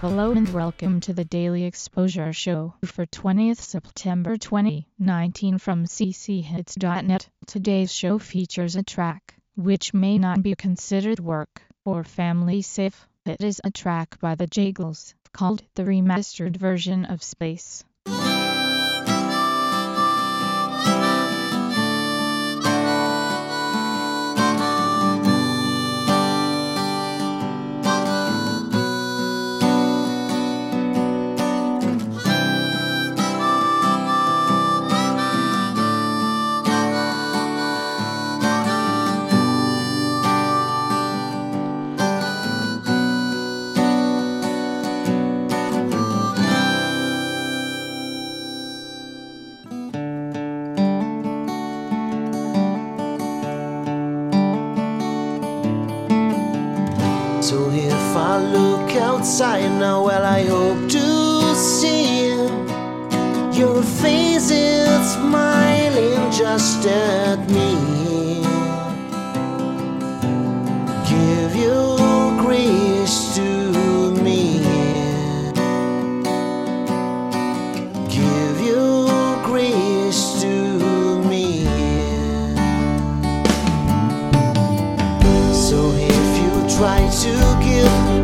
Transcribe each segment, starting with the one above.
Hello and welcome to the Daily Exposure Show for 20th September 2019 from cchits.net. Today's show features a track which may not be considered work or family safe. It is a track by the Jagles called the remastered version of Space. If I look outside now, well, I hope to see your face is smiling just at me. Give your grace to me. Give your grace to me. So if you try to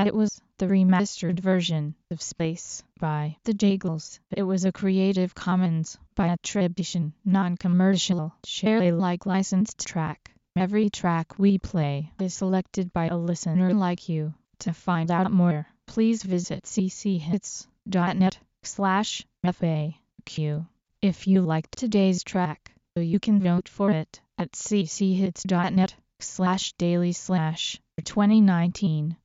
That it was the remastered version of Space by the Jagles. It was a Creative Commons by attribution, non-commercial, share Alike licensed track. Every track we play is selected by a listener like you. To find out more, please visit cchits.net slash FAQ. If you liked today's track, you can vote for it at cchits.net slash daily slash 2019